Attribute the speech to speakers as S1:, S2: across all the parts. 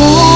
S1: fall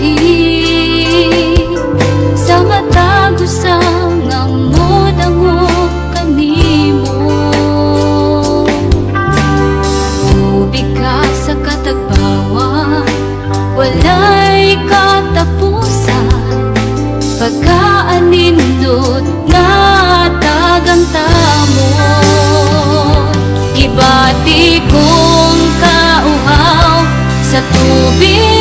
S1: buhi sa gusang ang mo. Kanimo tubig ka sa katagbawan walay katapusan. Pagkaanindot na tagang tamo ibati kong kauhaw sa tubig.